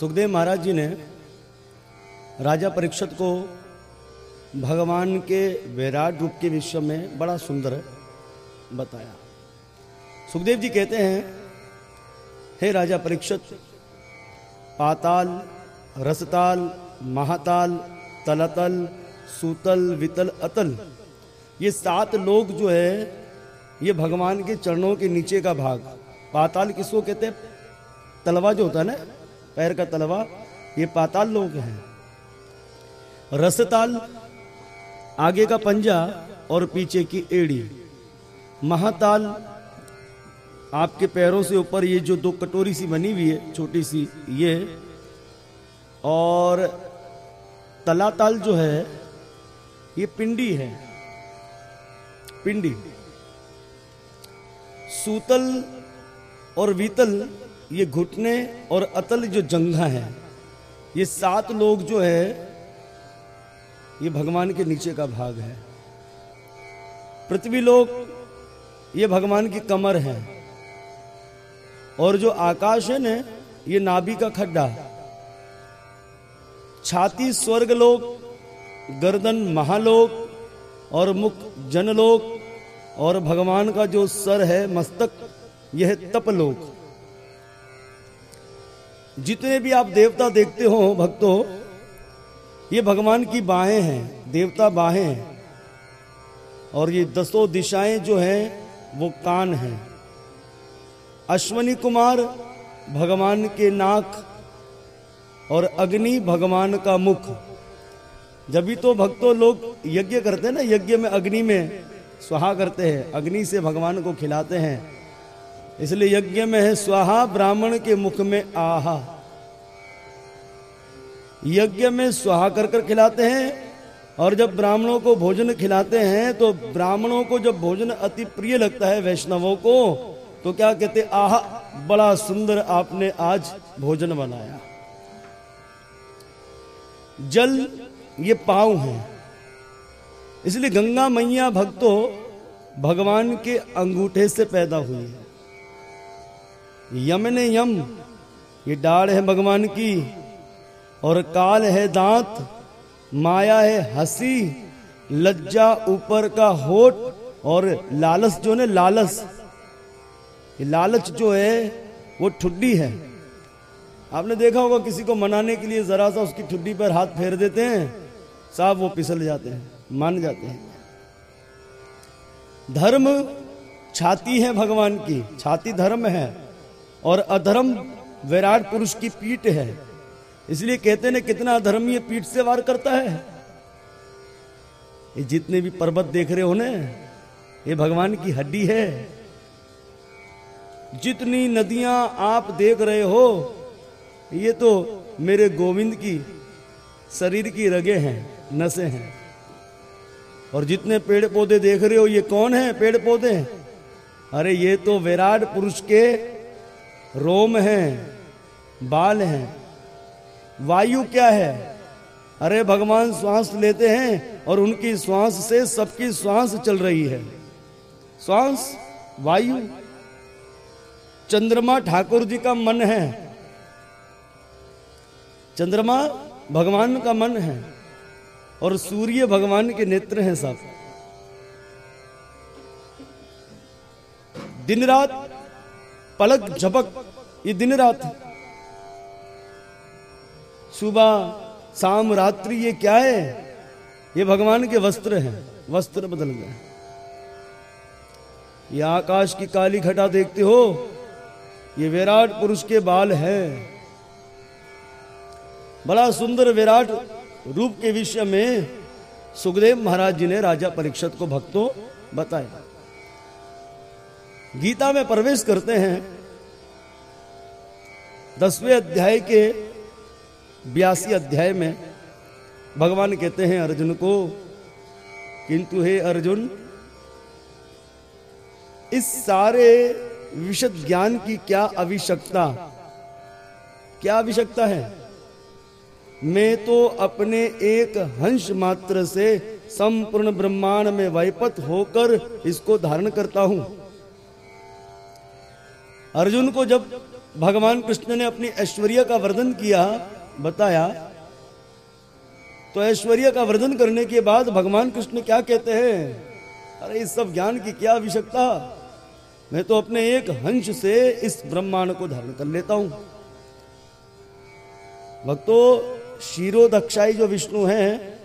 सुखदेव महाराज जी ने राजा परीक्षित को भगवान के विराट रूप के विषय में बड़ा सुंदर बताया। सुखदेव जी कहते हैं, हे राजा परीक्षित, पाताल, रसताल, महाताल, तलतल, सूतल, वितल, अतल, ये सात लोग जो है, ये भगवान के चरणों के नीचे का भाग, पाताल किसको कहते हैं? तलवा जो होता है ना पैर का तलवा, ये पाताल लोग हैं। रसताल, आगे का पंजा और पीछे की एड़ी। महाताल, आपके पैरों से ऊपर ये जो दो कटोरी सी बनी हुई है, छोटी सी, ये। और तलाताल जो है, ये पिंडी है। पिंडी। सूतल और वीतल ये घुटने और अतल जो जंघा है, ये सात लोग जो है, ये भगवान के नीचे का भाग है। पृथ्वी लोग ये भगवान की कमर है। और जो आकाश है ना ये नाभि का खड्डा। छाती स्वर्ग लोक, गर्दन महालोक और मुख जनलोक और भगवान का जो सर है, मस्तक, यह तपलोक। जितने भी आप देवता देखते हो, भक्तों, ये भगवान की बाहें हैं, देवता बाहें हैं। और ये दसों दिशाएँ जो हैं, वो कान हैं। अश्वनी कुमार, भगवान के नाक, और अग्नि भगवान का मुख। जब भी तो भक्तों लोग यज्ञ करते हैं ना, यज्ञ में अग्नि में स्वाहा करते हैं, अग्नि से भगवान को खिलाते हैं। इसलिए यज्ञ में है, स्वाहा ब्राह्मण के मुख में आहा। यज्ञ में स्वाहा कर कर खिलाते हैं, और जब ब्राह्मणों को भोजन खिलाते हैं तो ब्राह्मणों को जब भोजन अति प्रिय लगता है वैष्णवों को तो क्या कहते, आह, बड़ा सुंदर आपने आज भोजन बनाया। जल, ये पाव है। इसलिए गंगा मैया भक्तों, भगवान के अंगूठे से पैदा हुई है। यम ने यम। ये डाढ़ है भगवान की और काल है दांत। माया है हँसी। लज्जा ऊपर का होठ और लालच जो ने, लालच। ये लालच जो है, वो ठुड्डी है। आपने देखा होगा किसी को मनाने के लिए जरा सा उसकी ठुड्डी पर हाथ फेर देते हैं साहब वो फिसल जाते हैं, मान जाते हैं। धर्म छाती है भगवान की, छाती धर्म है। और अधर्म विराट पुरुष की पीठ है। इसलिए कहते हैं कितना अधर्म ये पीठ से वार करता है। ये जितने भी पर्वत देख रहे हो ना, ये भगवान की हड्डी है। जितनी नदियाँ आप देख रहे हो, ये तो मेरे गोविंद की, शरीर की रगे हैं, नसें हैं। और जितने पेड़ पौधे देख रहे हो, ये कौन है पेड़ पौधे? अरे ये तो विराट पुरुष के रोम हैं, बाल हैं, वायु क्या है? अरे भगवान श्वास लेते हैं और उनकी श्वास से सबकी श्वास चल रही है। श्वास, वायु। चंद्रमा ठाकुर जी का मन है। चंद्रमा भगवान का मन है और सूर्य भगवान के नेत्र हैं सब। दिन रात पलक झपक ये दिन रात। सुबह, शाम, रात्रि, ये क्या है? ये भगवान के वस्त्र हैं, वस्त्र बदल गए। ये आकाश की काली घटा देखते हो, ये विराट पुरुष के बाल हैं। बड़ा सुंदर विराट रूप के विषय में सुखदेव महाराज जी ने राजा परीक्षित को भक्तों बताया। गीता में प्रवेश करते हैं। दसवें अध्याय के बयासी अध्याय में भगवान कहते हैं, अर्जुन को, किंतु हे अर्जुन, इस सारे विशद ज्ञान की क्या आवश्यकता क्या आवश्यकता है? मैं तो अपने एक हंस मात्र से संपूर्ण ब्रह्मांड में वैपत होकर इसको धारण करता हूँ। अर्जुन को जब भगवान कृष्ण ने अपनी ऐश्वर्य का वर्णन किया, बताया तो ऐश्वर्य का वर्णन करने के बाद भगवान कृष्ण क्या कहते हैं? अरे, इस सब ज्ञान की क्या आवश्यकता? मैं तो अपने एक हंस से इस ब्रह्मांड को धारण कर लेता हूँ। भक्तों शीरोदक्षाई जो विष्णु हैं,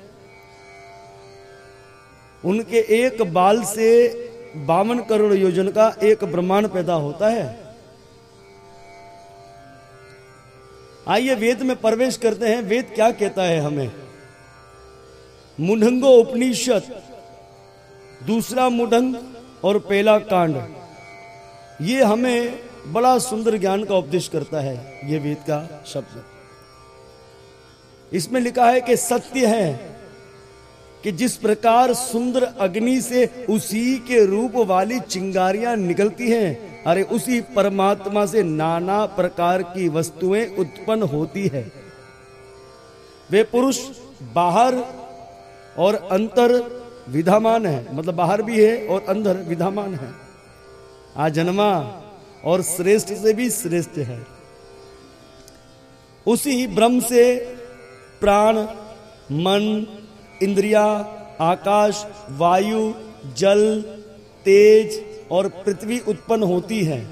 उनके एक बाल से बावन करोड़ योजन का एक ब्रह्मांड पैदा होता है। आइए वेद में प्रवेश करते हैं। वेद क्या कहता है हमें? मुढंगो उपनिषद, दूसरा मुढंग और पहला कांड। ये हमें बड़ा सुंदर ज्ञान का उपदेश करता है, ये वेद का शब्द। इसमें लिखा है कि सत्य है कि जिस प्रकार सुंदर अग्नि से उसी के रूप वाली चिंगारियाँ निकलती हैं अरे उसी परमात्मा से नाना प्रकार की वस्तुएँ उत्पन्न होती है। वे पुरुष बाहर और अंतर विधामान है मतलब बाहर भी है और अंदर विधामान है। आ जन्मा और श्रेष्ठ से भी श्रेष्ठ है। उसी ब्रह्म से प्राण, मन, इंद्रिया, आकाश, वायु, जल, तेज और पृथ्वी उत्पन्न होती है।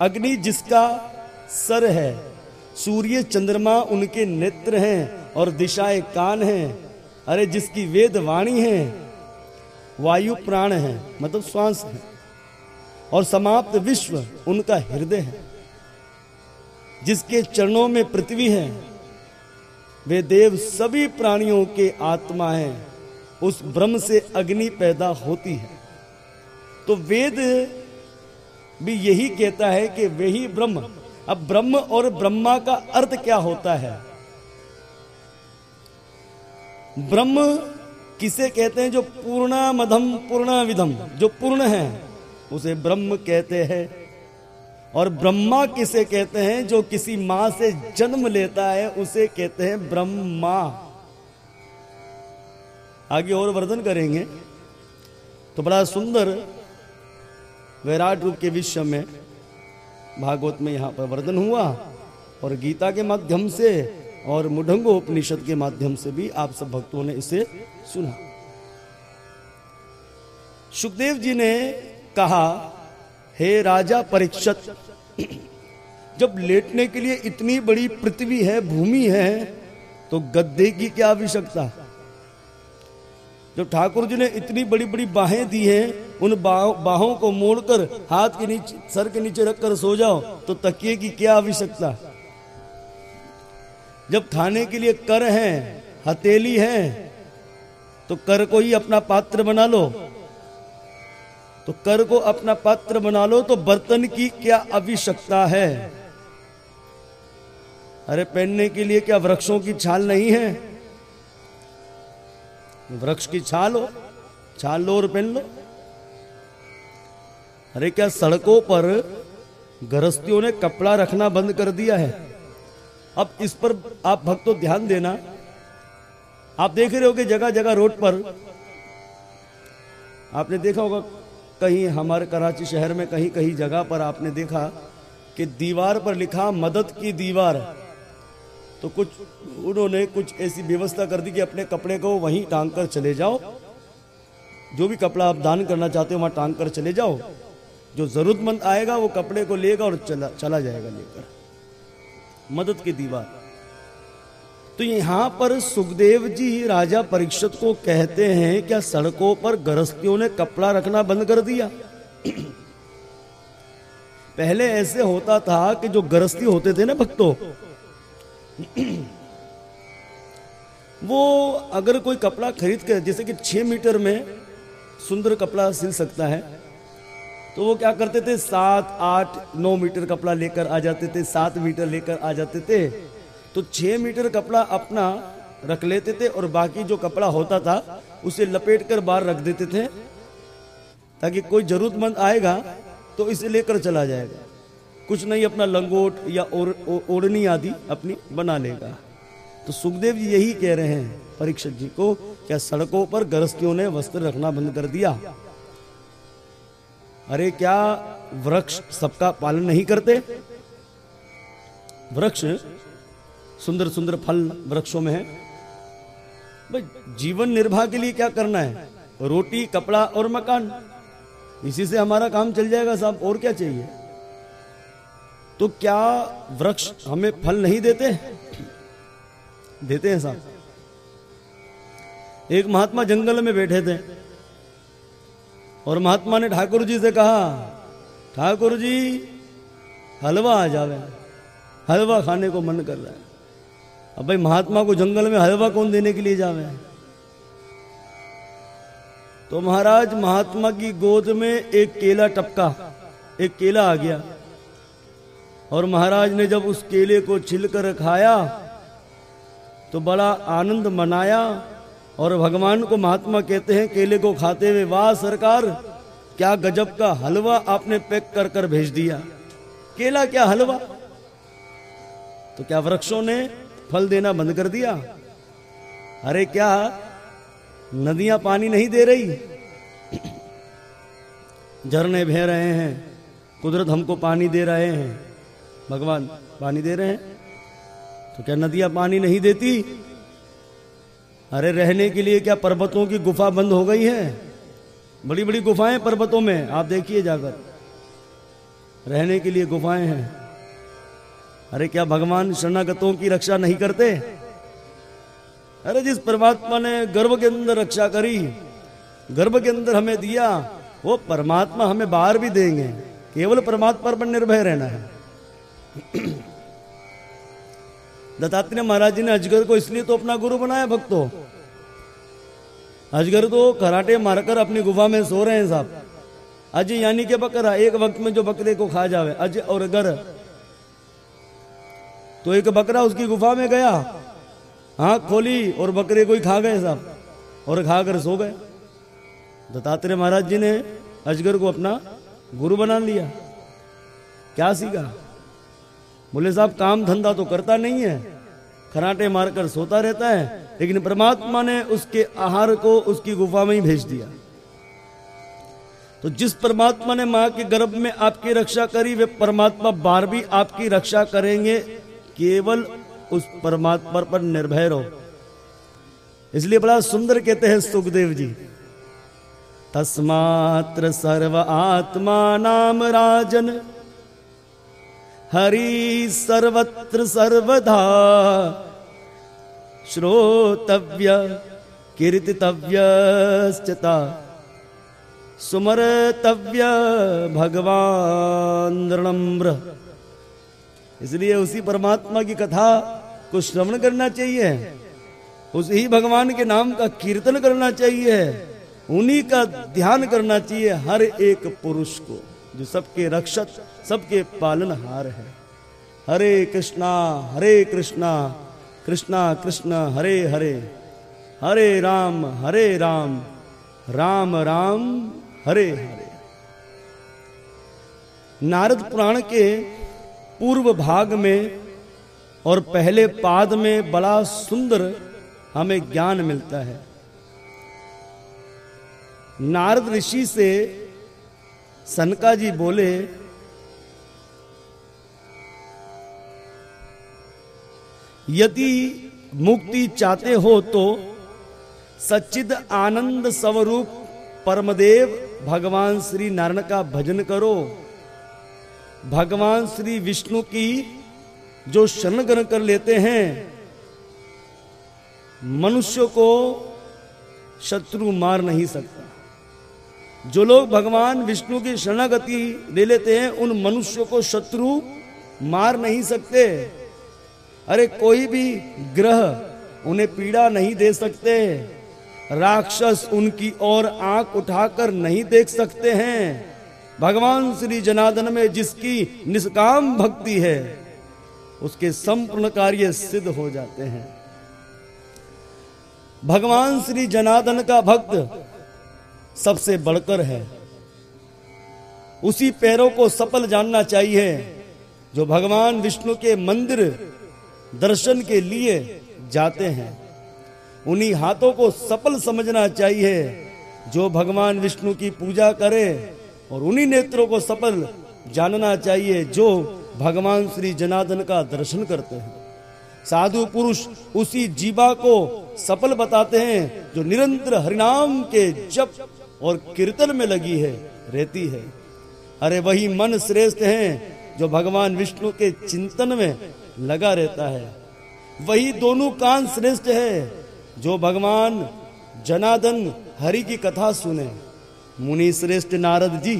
अग्नि जिसका सर है, सूर्य चंद्रमा उनके नेत्र हैं और दिशाएँ कान हैं। अरे, जिसकी वेद वाणी है, वायु प्राण है मतलब श्वास है, और समाप्त विश्व उनका हृदय है। जिसके चरणों में पृथ्वी है, वे देव सभी प्राणियों के आत्मा हैं। उस ब्रह्म से अग्नि पैदा होती है। तो वेद भी यही कहता है कि वही ब्रह्म। अब ब्रह्म और ब्रह्मा का अर्थ क्या होता है? ब्रह्म किसे कहते हैं जो पूर्णा मधम पूर्णा विधम जो पूर्ण है, उसे ब्रह्म कहते हैं। और ब्रह्मा किसे कहते हैं जो किसी माँ से जन्म लेता है, उसे कहते हैं ब्रह्मा। आगे और वर्णन करेंगे। तो बड़ा सुंदर वैराट रूप के विश्व में भागवत में यहाँ पर वर्णन हुआ और गीता के माध्यम से और मुढंगो उपनिषद के माध्यम से भी आप सब भक्तों ने इसे सुना। सुखदेव जी ने कहा, हे राजा परीक्षत, जब लेटने के लिए इतनी बड़ी पृथ्वी है, भूमि है तो गद्दे की क्या आवश्यकता? जब ठाकुर जी ने इतनी बड़ी बड़ी बाहें दी हैं, उन बाहों को मोड़कर, हाथ के नीचे, सर के नीचे रखकर सो जाओ तो तकिए की क्या आवश्यकता? जब खाने के लिए कर है, हथेली है तो कर को ही अपना पात्र बना लो। तो कर को अपना पात्र बना लो तो बर्तन की क्या आवश्यकता है? अरे पहनने के लिए क्या वृक्षों की छाल नहीं है? वृक्ष की छाल हो छाल लो और पहन लो अरे क्या सड़कों पर गृहस्थियों ने कपड़ा रखना बंद कर दिया है? अब इस पर आप भक्तों ध्यान देना। आप देख रहे हो जगह जगह रोड पर। आपने देखा होगा, कहीं हमारे कराची शहर में कहीं कहीं जगह पर आपने देखा कि दीवार पर लिखा, मदद की दीवार। तो कुछ उन्होंने कुछ ऐसी व्यवस्था कर दी कि अपने कपड़े को वहीं टांग कर चले जाओ। जो भी कपड़ा आप दान करना चाहते हो, वहाँ टांग कर चले जाओ। जो जरूरतमंद आएगा, वो कपड़े को लेगा और चला चला जाएगा लेकर। मदद की दीवार। तो यहाँ पर सुखदेव जी राजा परीक्षित को कहते हैं, क्या सड़कों पर गृहस्थियों ने कपड़ा रखना बंद कर दिया? पहले ऐसे होता था कि जो गृहस्थी होते थे ना भक्तों वो अगर कोई कपड़ा खरीद कर जैसे कि छह मीटर में सुंदर कपड़ा सिल सकता है तो वो क्या करते थे? सात, आठ, नौ मीटर कपड़ा लेकर आ जाते थे, सात मीटर लेकर आ जाते थे। तो छह मीटर कपड़ा अपना रख लेते थे और बाकी जो कपड़ा होता था, उसे लपेट कर बाहर रख देते थे, ताकि कोई जरूरतमंद आएगा तो इसे लेकर चला जाएगा। कुछ नहीं, अपना लंगोट या ओढ़नी आदि अपनी बना लेगा। तो सुखदेव जी यही कह रहे हैं, परीक्षक जी को, क्या सड़कों पर गृहस्थियों ने वस्त्र रखना बंद कर दिया? अरे क्या वृक्ष सबका पालन नहीं करते? वृक्ष, सुंदर सुंदर फल वृक्षों में है। भाई, जीवन निर्वाह के लिए क्या करना है? रोटी, कपड़ा और मकान। इसी से हमारा काम चल जाएगा साहब, और क्या चाहिए? तो क्या वृक्ष हमें फल नहीं देते? देते हैं साहब। एक महात्मा जंगल में बैठे थे और महात्मा ने ठाकुर जी से कहा ठाकुर जी हलवा आ जावे। हलवा खाने को मन कर रहा है। अब भाई महात्मा को जंगल में हलवा कौन देने के लिए जावे? तो महाराज, महात्मा की गोद में एक केला टपका, एक केला आ गया। और महाराज ने जब उस केले को छिलकर खाया तो बड़ा आनंद मनाया और भगवान को महात्मा कहते हैं, केले को खाते हुए वाह सरकार, क्या गजब का हलवा आपने पैक कर कर भेज दिया। केला क्या हलवा? तो क्या वृक्षों ने फल देना बंद कर दिया? अरे क्या नदियाँ पानी नहीं दे रही? झरने बह रहे हैं, कुदरत हमको पानी दे रहे हैं। भगवान पानी दे रहे हैं। तो क्या नदियाँ पानी नहीं देती? अरे रहने के लिए क्या पर्वतों की गुफा बंद हो गई है? बड़ी बड़ी गुफाएँ पर्वतों में, आप देखिए जाकर। रहने के लिए गुफाएँ हैं। अरे क्या भगवान शरणागतों की रक्षा नहीं करते? अरे जिस परमात्मा ने गर्भ के अंदर रक्षा करी, गर्भ के अंदर हमें दिया, वो परमात्मा हमें बाहर भी देंगे। केवल परमात्मा पर निर्भय रहना है। दत्तात्रेय महाराज जी ने अजगर को इसलिए तो अपना गुरु बनाया, भक्तों। अजगर तो कराटे मारकर अपनी गुफा में सो रहे हैं साहब। अज यानी के बकरा, एक वक्त में जो बकरे को खा जावे अज और गर तो एक बकरा उसकी गुफा में गया, आँख खोली और बकरे को ही खा गए साहब, और खाकर सो गए। दत्तात्रेय महाराज जी ने अजगर को अपना गुरु बना लिया। क्या सीखा? बोले, साहब, काम धंधा तो करता नहीं है। खराटे मारकर सोता रहता है, लेकिन परमात्मा ने उसके आहार को उसकी गुफा में ही भेज दिया। तो जिस परमात्मा ने माँ के गर्भ में आपकी रक्षा करी, वे परमात्मा बार भी आपकी रक्षा करेंगे, केवल उस परमात्मा पर निर्भय रहो। इसलिए बड़ा सुंदर कहते हैं सुखदेव जी, तस्मात्र सर्व आत्मा नाम राजन। हरि सर्वत्र सर्वधा श्रोतव्य कीर्तितव्यश्चता सुमरतव्य, भगवान नृम्र इसलिए उसी परमात्मा की कथा को श्रवण करना चाहिए। उसी भगवान के नाम का कीर्तन करना चाहिए। उन्हीं का ध्यान करना चाहिए हर एक पुरुष को। जो सबके रक्षक, सबके पालनहार है। हरे कृष्णा हरे कृष्णा कृष्णा, कृष्ण, हरे हरे। हरे राम हरे राम राम राम, हरे हरे। नारद पुराण के पूर्व भाग में और पहले पाद में बड़ा सुंदर हमें ज्ञान मिलता है। नारद ऋषि से सनका जी बोले, यदि मुक्ति चाहते हो तो सच्चिद आनंद स्वरूप परमदेव भगवान श्री नारायण का भजन करो। भगवान श्री विष्णु की जो शरण ग्रहण कर लेते हैं, मनुष्य को शत्रु मार नहीं सकता। जो लोग भगवान विष्णु की शरणागति ले लेते हैं, उन मनुष्य को शत्रु मार नहीं सकते। अरे कोई भी ग्रह उन्हें पीड़ा नहीं दे सकते। राक्षस उनकी ओर आँख उठाकर नहीं देख सकते हैं। भगवान श्री जनार्दन में जिसकी निष्काम भक्ति है, उसके संपूर्ण कार्य सिद्ध हो जाते हैं। भगवान श्री जनार्दन का भक्त सबसे बढ़कर है। उसी पैरों को सफल जानना चाहिए, जो भगवान विष्णु के मंदिर दर्शन के लिए जाते हैं। उन्हीं हाथों को सफल समझना चाहिए, जो भगवान विष्णु की पूजा करे, और उन्हीं नेत्रों को सफल जानना चाहिए, जो भगवान श्री जनार्दन का दर्शन करते हैं। साधु पुरुष उसी जीवा को सफल बताते हैं, जो निरंतर हरिनाम के जप और कीर्तन में लगी है, रहती है। अरे वही मन श्रेष्ठ है जो भगवान विष्णु के चिंतन में लगा रहता है। वही दोनों कान श्रेष्ठ है जो भगवान जनादन हरि की कथा सुने। मुनि श्रेष्ठ नारद जी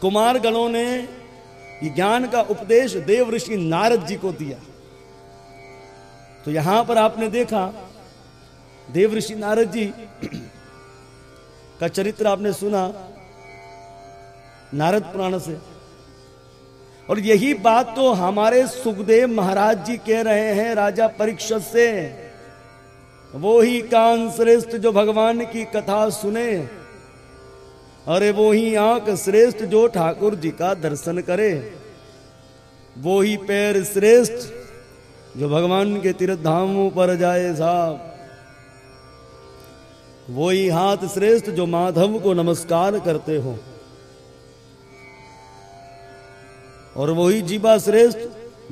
कुमार गणों ने ज्ञान का उपदेश देव ऋषि नारद जी को दिया। तो यहाँ पर आपने देखा, देव ऋषि नारद जी का चरित्र आपने सुना नारद पुराण से। और यही बात तो हमारे सुखदेव महाराज जी कह रहे हैं राजा परीक्षत से। वो ही कान श्रेष्ठ जो भगवान की कथा सुने। अरे वो ही आँख श्रेष्ठ जो ठाकुर जी का दर्शन करे। वो ही पैर श्रेष्ठ जो भगवान के तीर्थ धामों पर जाए साहब। वो ही हाथ श्रेष्ठ जो माधव को नमस्कार करते हो। और वही जीवा श्रेष्ठ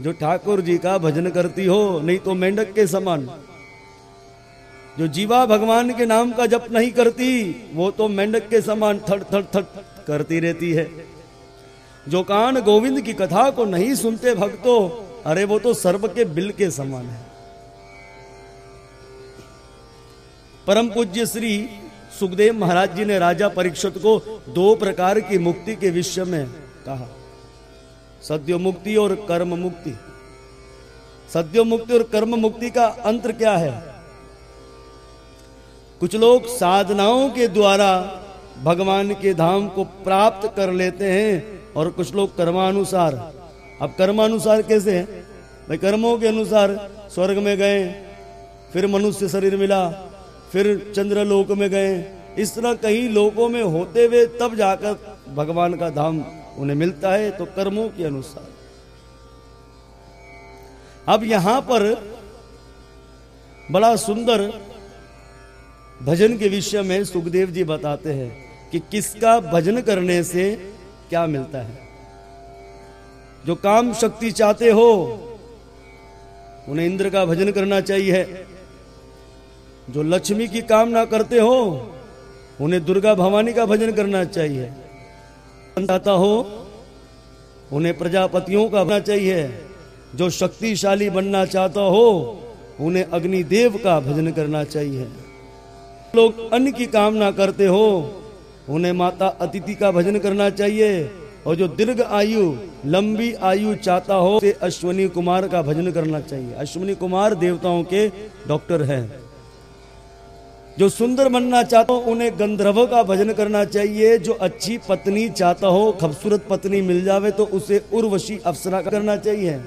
जो ठाकुर जी का भजन करती हो, नहीं तो मेंढक के समान। जो जीवा भगवान के नाम का जप नहीं करती, वो तो मेंढक के समान थड़ थड़ थड़ करती रहती है। जो कान गोविंद की कथा को नहीं सुनते भक्तों, अरे वो तो सर्व के बिल के समान है। परम पूज्य श्री सुखदेव महाराज जी ने राजा परीक्षित को दो प्रकार की मुक्ति के विषय में कहा। सद्यो मुक्ति और कर्म मुक्ति। सद्यो मुक्ति और कर्म मुक्ति का अंतर क्या है? कुछ लोग साधनाओं के द्वारा भगवान के धाम को प्राप्त कर लेते हैं और कुछ लोग कर्मानुसार। अब कर्मानुसार कैसे है? भाई, कर्मों के अनुसार स्वर्ग में गए, फिर मनुष्य शरीर मिला फिर चंद्र लोक में गए। इस तरह कहीं लोगों में होते हुए तब जाकर भगवान का धाम उन्हें मिलता है तो कर्मों के अनुसार। अब यहाँ पर बड़ा सुंदर भजन के विषय में सुखदेव जी बताते हैं कि किसका भजन करने से क्या मिलता है। जो काम शक्ति चाहते हो, उन्हें इंद्र का भजन करना चाहिए। जो लक्ष्मी की कामना करते हो, उन्हें दुर्गा भवानी का भजन करना चाहिए। चाहता हो, उन्हें प्रजापतियों का बनना चाहिए। जो शक्तिशाली बनना चाहता हो, उन्हें अग्निदेव का भजन करना चाहिए। लोग अन्न की कामना करते हो, उन्हें माता अतिथि का भजन करना चाहिए। और जो दीर्घ आयु, लंबी आयु चाहता हो, उसे अश्वनी कुमार का भजन करना चाहिए। अश्वनी कुमार देवताओं के डॉक्टर हैं। जो सुंदर बनना चाहता हो, उन्हें गंधर्व का भजन करना चाहिए। जो अच्छी पत्नी चाहता हो, खूबसूरत पत्नी मिल जावे तो उसे उर्वशी अप्सरा करना चाहिए।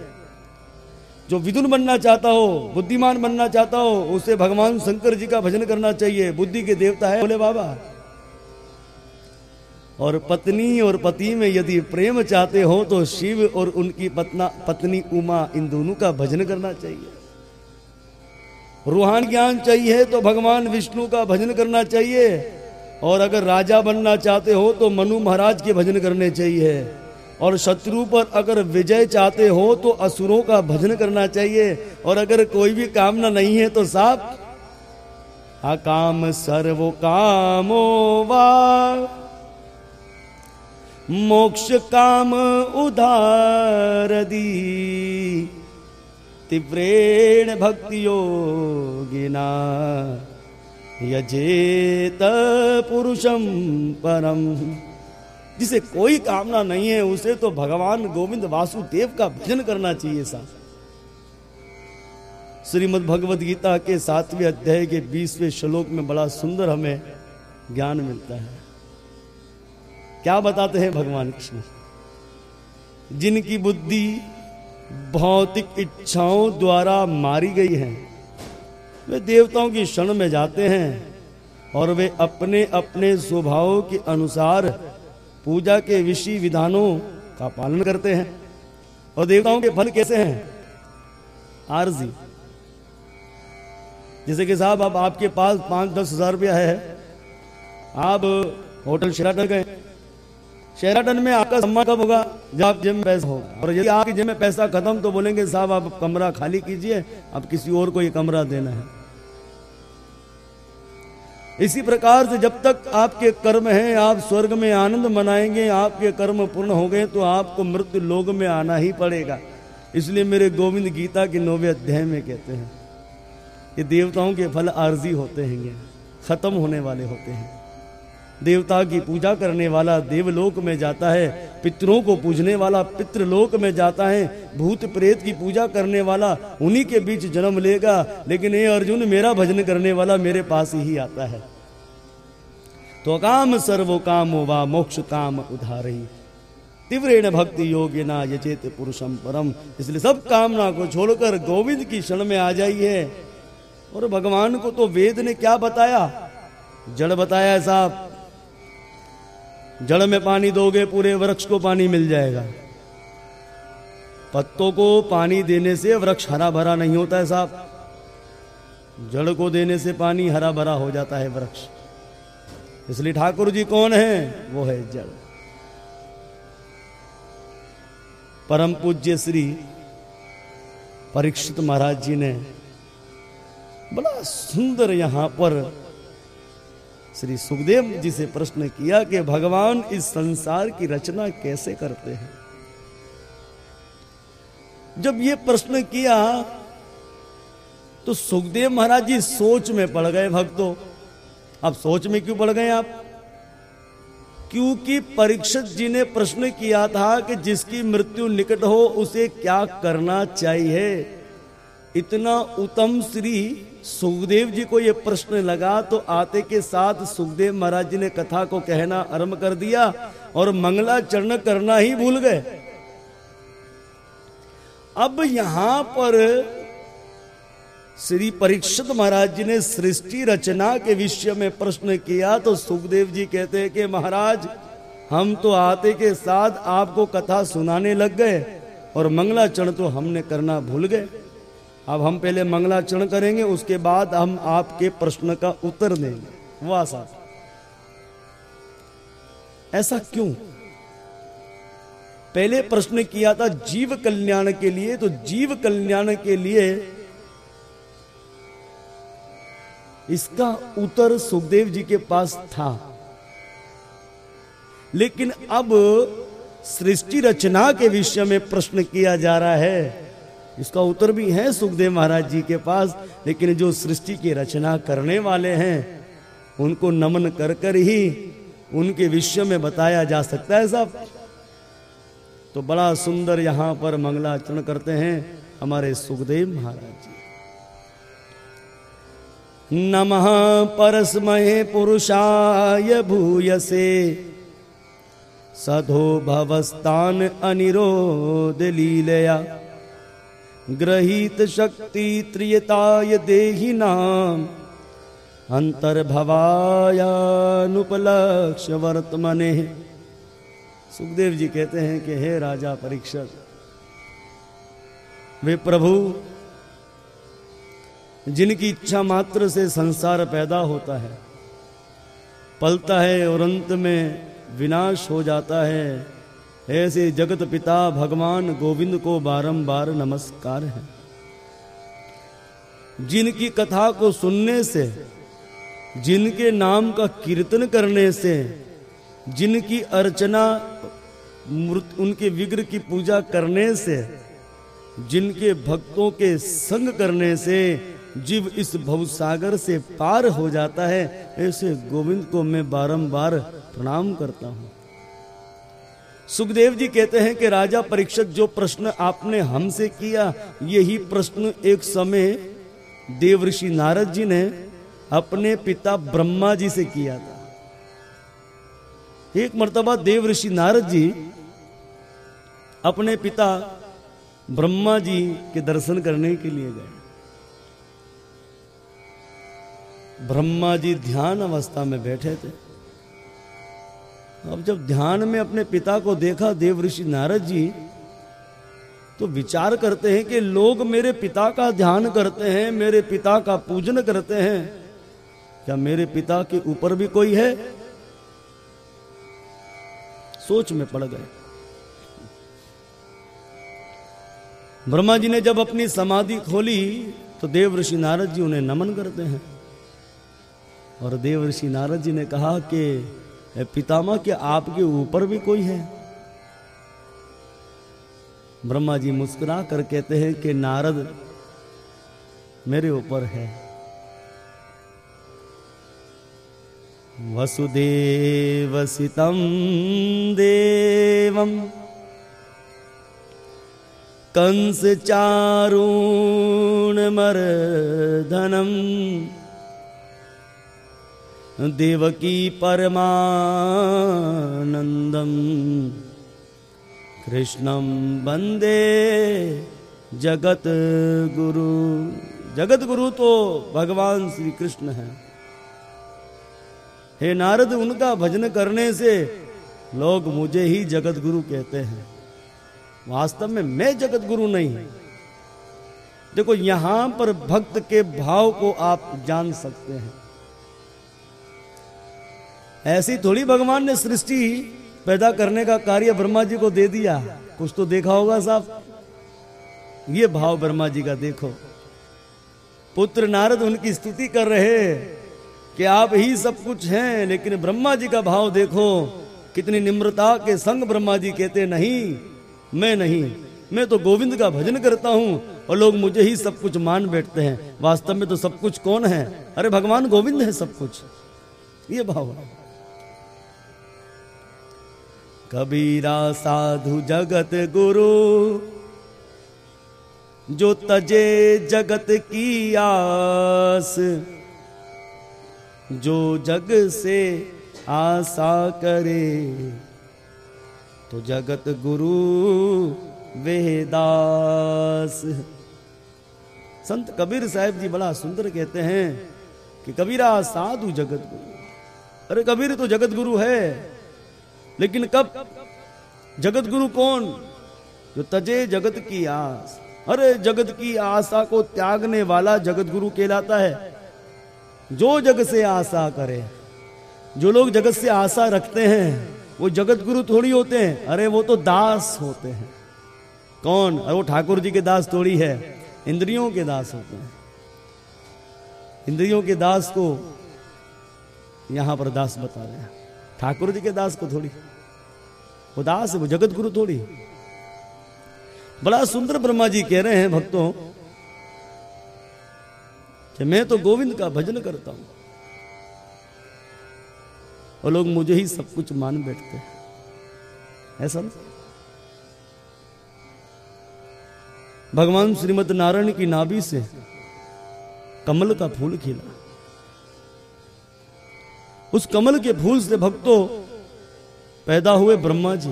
जो विदुन बनना चाहता हो, बुद्धिमान बनना चाहता हो, उसे भगवान शंकर जी का भजन करना चाहिए। बुद्धि के देवता है, बोले, बाबा, और पत्नी और पति में यदि प्रेम चाहते हो तो शिव और उनकी पत्ना, पत्नी उमा इन दोनों का भजन करना चाहिए। रूहान ज्ञान चाहिए तो भगवान विष्णु का भजन करना चाहिए। और अगर राजा बनना चाहते हो तो मनु महाराज के भजन करने चाहिए। और शत्रु पर अगर विजय चाहते हो तो असुरों का भजन करना चाहिए। और अगर कोई भी कामना नहीं है तो साफ़ अकाम सर्व कामो वा, मोक्ष काम उधार दी। तीव्रेण भक्ति योगिना यजेत पुरुषम परम। जिसे कोई कामना नहीं है, उसे तो भगवान गोविंद वासुदेव का भजन करना चाहिए सा। श्रीमद भगवद गीता के सातवें अध्याय के बीसवें श्लोक में बड़ा सुंदर हमें ज्ञान मिलता है। क्या बताते हैं भगवान कृष्ण? जिनकी बुद्धि भौतिक इच्छाओं द्वारा मारी गई है। वे देवताओं की क्षण में जाते हैं और वे अपने अपने स्वभाव के अनुसार पूजा के विषय विधानों का पालन करते हैं। और देवताओं के फल कैसे हैं? आरजी, जैसे कि साहब अब आपके पास पाँच दस हज़ार रुपया है। आप होटल शेराटन गए। शेराटन में आपका सम्मान कब होगा? जब आप जिम में पैसा होगा और यदि आपकी जिम में पैसा खत्म तो बोलेंगे, साहब, आप कमरा खाली कीजिए। अब किसी और को ये कमरा देना है। इसी प्रकार से जब तक आपके कर्म हैं, आप स्वर्ग में आनंद मनाएँगे, आपके कर्म पूर्ण हो गए तो आपको मृत्यु लोग में आना ही पड़ेगा। इसलिए मेरे गोविंद गीता के नौवे अध्याय में कहते हैं कि देवताओं के फल आर्जी होते हैं, खत्म होने वाले होते हैं। देवता की पूजा करने वाला देवलोक में जाता है, पितरों को पूजने वाला पितृलोक में जाता है, भूत प्रेत की पूजा करने वाला उन्हीं के बीच जन्म लेगा, लेकिन ये अर्जुन, मेरा भजन करने वाला मेरे पास ही आता है। तो काम सर्वो काम व मोक्ष काम उधार उधारही। तीव्रेण भक्ति योग्य ना यचेत पुरुषम परम। इसलिए सब कामना को छोड़कर गोविंद की क्षण में आ जाइए। और भगवान को तो वेद ने क्या बताया? जड़ बताया साहब। जड़ में पानी दोगे, पूरे वृक्ष को पानी मिल जाएगा। पत्तों को पानी देने से वृक्ष हरा भरा नहीं होता है साहब। जड़ को देने से पानी हरा भरा हो जाता है वृक्ष। इसलिए ठाकुर जी कौन है? वो है जड़। परम पूज्य श्री परीक्षित महाराज जी ने, बड़ा सुंदर यहाँ पर श्री सुखदेव जी से प्रश्न किया कि भगवान इस संसार की रचना कैसे करते हैं? जब ये प्रश्न किया तो सुखदेव महाराज जी सोच में पड़ गए भक्तों। अब सोच में क्यों पड़ गए आप? क्योंकि परीक्षित जी ने प्रश्न किया था कि जिसकी मृत्यु निकट हो, उसे क्या करना चाहिए? इतना उत्तम श्री सुखदेव जी को यह प्रश्न लगा तो आते के साथ सुखदेव महाराज जी ने कथा को कहना आरंभ कर दिया और मंगलाचरण करना ही भूल गए। अब यहाँ पर श्री परीक्षित महाराज जी ने सृष्टि रचना के विषय में प्रश्न किया तो सुखदेव जी कहते हैं कि महाराज, हम तो आते के साथ आपको कथा सुनाने लग गए और मंगलाचरण तो हमने करना भूल गए। अब हम पहले मंगलाचरण करेंगे, उसके बाद हम आपके प्रश्न का उत्तर देंगे। वाह साहब। ऐसा क्यों? पहले प्रश्न किया था जीव कल्याण के लिए तो जीव कल्याण के लिए इसका उत्तर सुखदेव जी के पास था। लेकिन अब सृष्टि रचना के विषय में प्रश्न किया जा रहा है। इसका उत्तर भी है सुखदेव महाराज जी के पास, लेकिन जो सृष्टि की रचना करने वाले हैं, उनको नमन कर कर ही उनके विषय में बताया जा सकता है सब तो बड़ा सुंदर यहाँ पर मंगलाचरण करते हैं हमारे सुखदेव महाराज जी। नमः परस्महे पुरुषाय भूयसे सधो भवस्तान अनिरोध लीलया। ग्रहित शक्ति त्रियताय देहि नाम। अंतर्भवायानुपलक्ष्य वर्तमने। सुखदेव जी कहते हैं कि हे राजा परीक्षक, वे प्रभु, जिनकी इच्छा मात्र से संसार पैदा होता है, पलता है और अंत में विनाश हो जाता है ऐसे जगत पिता भगवान गोविंद को बारंबार नमस्कार है। जिनकी कथा को सुनने से, जिनके नाम का कीर्तन करने से, जिनकी अर्चना उनके विग्रह की पूजा करने से, जिनके भक्तों के संग करने से, जीव इस भवसागर से पार हो जाता है, ऐसे गोविंद को मैं बारंबार प्रणाम करता हूँ। सुखदेव जी कहते हैं कि राजा परीक्षक, जो प्रश्न आपने हमसे किया, यही प्रश्न एक समय देव ऋषि नारद जी ने अपने पिता ब्रह्मा जी से किया था। एक मर्तबा देव ऋषि नारद जी अपने पिता ब्रह्मा जी के दर्शन करने के लिए गए। ब्रह्मा जी ध्यान अवस्था में बैठे थे। अब जब ध्यान में अपने पिता को देखा देव ऋषि नारद जी तो विचार करते हैं कि लोग मेरे पिता का ध्यान करते हैं, मेरे पिता का पूजन करते हैं। क्या मेरे पिता के ऊपर भी कोई है? सोच में पड़ गए। ब्रह्मा जी ने जब अपनी समाधि खोली तो देव ऋषि नारद जी उन्हें नमन करते हैं। और देव ऋषि नारद जी ने कहा कि पितामह के आपके ऊपर भी कोई है? ब्रह्मा जी मुस्कुरा कर कहते हैं कि नारद, मेरे ऊपर है। वसुदेव सितम देव कंस वसुदेवसितं देवम् कंसचारूणमर्दनम् देवकी परमानन्दम् कृष्णं वंदे जगत गुरु जगत गुरु तो भगवान श्री कृष्ण है। हे नारद, उनका भजन करने से लोग मुझे ही जगत गुरु कहते हैं। वास्तव में मैं जगत गुरु नहीं देखो, यहाँ पर भक्त के भाव को आप जान सकते हैं। ऐसी थोड़ी भगवान ने सृष्टि पैदा करने का कार्य ब्रह्मा जी को दे दिया। कुछ तो देखा होगा साहब। ये भाव ब्रह्मा जी का देखो। पुत्र नारद उनकी स्तुति कर रहे कि आप ही सब कुछ हैं, लेकिन ब्रह्मा जी का भाव देखो। कितनी निम्रता के संग ब्रह्मा जी कहते, नहीं, मैं नहीं। मैं तो गोविंद का भजन करता हूँ और लोग मुझे ही सब कुछ मान बैठते हैं। वास्तव में तो सब कुछ कौन है? अरे भगवान गोविंद है सब कुछ। ये भाव है। कबीरा साधु जगत गुरु, जो तजे जगत की आस, जो जग से आशा करे। तो जगत गुरु वेदास। संत कबीर साहब जी बड़ा सुंदर कहते हैं कि कबीरा साधु जगत गुरु। अरे कबीर तो जगत गुरु है। लेकिन कब? जगत गुरु कौन? जो तजे जगत की आस। अरे जगत की आशा को त्यागने वाला जगत गुरु कहलाता है। जो जग से आशा करे, जो लोग जगत से आशा रखते हैं, वो जगत गुरु थोड़ी होते हैं। अरे, वो तो दास होते हैं। कौन? अरे, वो ठाकुर जी के दास थोड़ी है। इंद्रियों के दास होते हैं। इंद्रियों के दास को यहाँ पर दास बता रहे हैं। ठाकुर जी के दास को थोड़ी। वो दास है, वो जगत गुरु थोड़ी बड़ा सुंदर ब्रह्मा जी कह रहे हैं भक्तों, कि मैं तो गोविंद का भजन करता हूँ। और लोग मुझे ही सब कुछ मान बैठते हैं। ऐसा ना? भगवान श्रीमद नारायण की नाभि से कमल का फूल खिला। उस कमल के फूल से भक्तों पैदा हुए ब्रह्मा जी।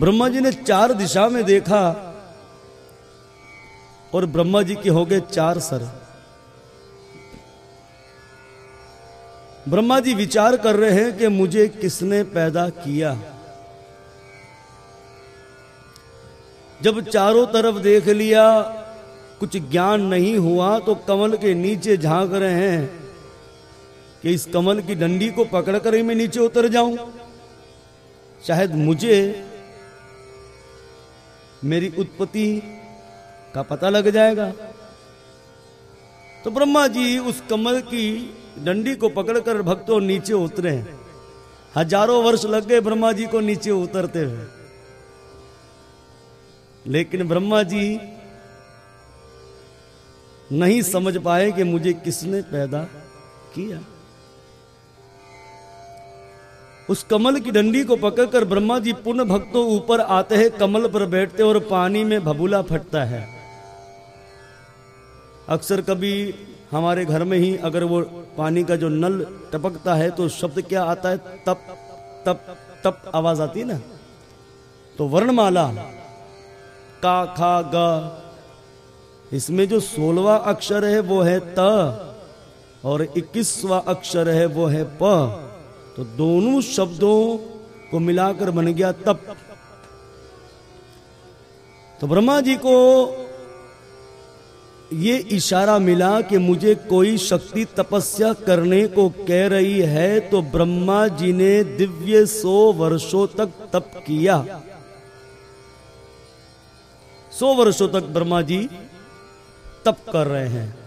ब्रह्मा जी ने चार दिशा में देखा और ब्रह्मा जी के हो गए चार सर। ब्रह्मा जी विचार कर रहे हैं कि मुझे किसने पैदा किया। जब चारों तरफ़ देख लिया, कुछ ज्ञान नहीं हुआ तो कमल के नीचे झाँक रहे हैं। कि इस कमल की डंडी को पकड़कर ही मैं नीचे उतर जाऊँ। शायद मुझे मेरी उत्पत्ति का पता लग जाएगा। तो ब्रह्मा जी उस कमल की डंडी को पकड़कर भक्तों नीचे उतरे हज़ारों वर्ष लग गए ब्रह्मा जी को नीचे उतरते हुए। लेकिन ब्रह्मा जी नहीं समझ पाए कि मुझे किसने पैदा किया। उस कमल की डंडी को पकड़कर ब्रह्मा जी पुनः भक्तों ऊपर आते हैं, कमल पर बैठते और पानी में भबूला फटता है। अक्सर कभी हमारे घर में ही अगर वो पानी का जो नल टपकता है तो शब्द क्या आता है? तप तप तप आवाज़ आती है ना? तो वर्णमाला, का, खा, ग, इसमें जो सोलवा अक्षर है वो है त और इक्कीसवा अक्षर है वो है प। तो दोनों शब्दों को मिलाकर बन गया तप। तो ब्रह्मा जी को ये इशारा मिला कि मुझे कोई शक्ति तपस्या करने को कह रही है तो ब्रह्मा जी ने दिव्य सौ वर्षों तक तप किया। सौ वर्षों तक ब्रह्मा जी तप कर रहे हैं।